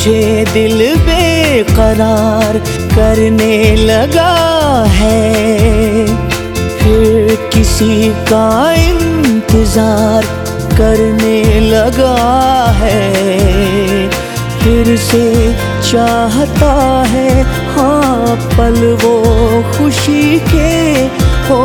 मुझे दिल बेकरार करने लगा है। फिर किसी का इंतज़ार करने लगा है। फिर से चाहता है हाँ पल वो खुशी के हो।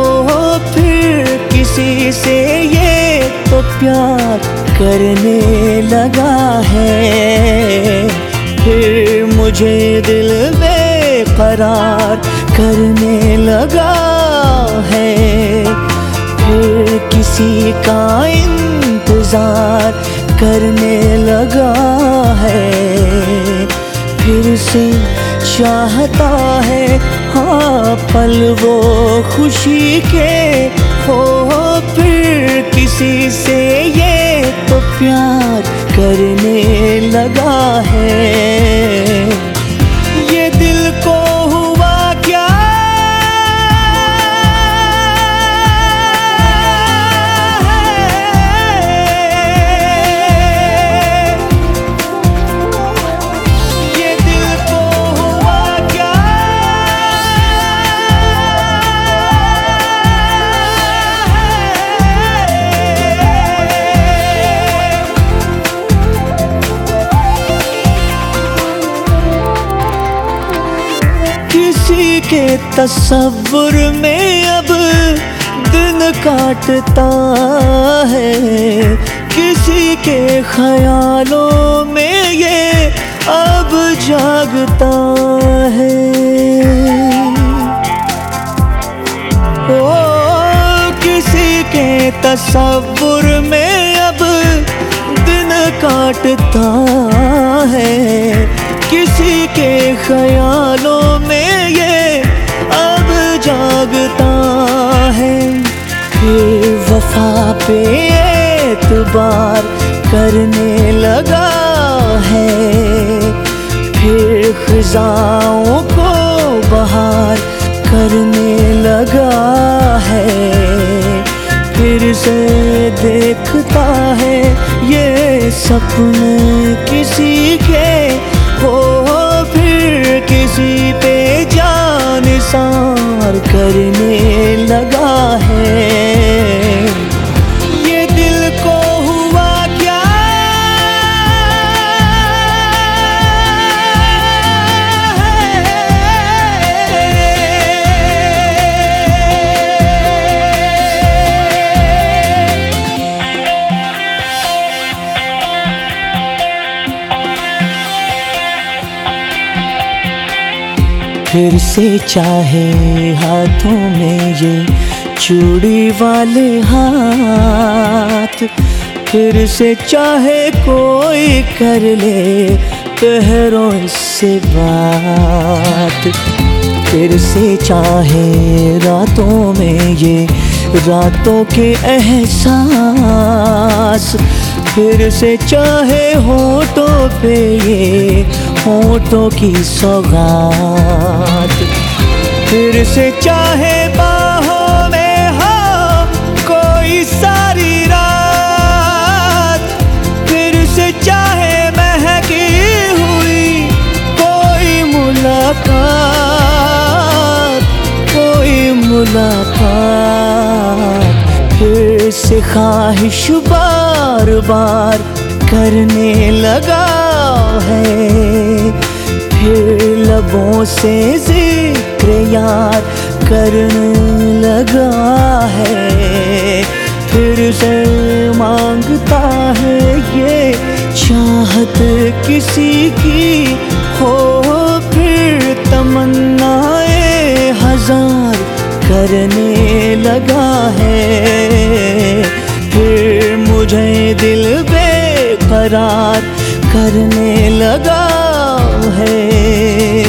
फिर किसी से ये तो प्यार करने लगा है। फिर मुझे दिल बेकरार करने लगा है। फिर किसी का इंतज़ार करने लगा है। फिर से चाहता है हाँ पल वो खुशी के हो। फिर किसी से ये तो प्यार करने लगा है। किसी के तस्वुर में अब दिन काटता है। किसी के ख्यालों में ये अब जागता है। ओ, किसी के तस्वुर में अब दिन काटता है। किसी के ख्यालों में ये अब जागता है वफा पे एतबार करने लगा है। फिर खजाओं को बहार करने लगा है। फिर से देखता है ये सपने लगा है। फिर से चाहे हाथों में ये चूड़ी वाले हाथ। फिर से चाहे कोई कर ले पहरों से बात। फिर से चाहे रातों में ये रातों के एहसास। फिर से चाहे होठों पे ये होठों की सौगात। फिर से चाहे बाहों में हो कोई सारी रात। फिर से चाहे महकी हुई कोई मुलाकात कोई मुलाकात। फिर से ख्वाहिश बार बार करने लगा है। लबों से ज़िक्र यार करने लगा है। फिर से माँगता है ये चाहत किसी की हो। फिर तमन्नाए हज़ार करने लगा है। फिर मुझे दिल बेकरार करने लगा है।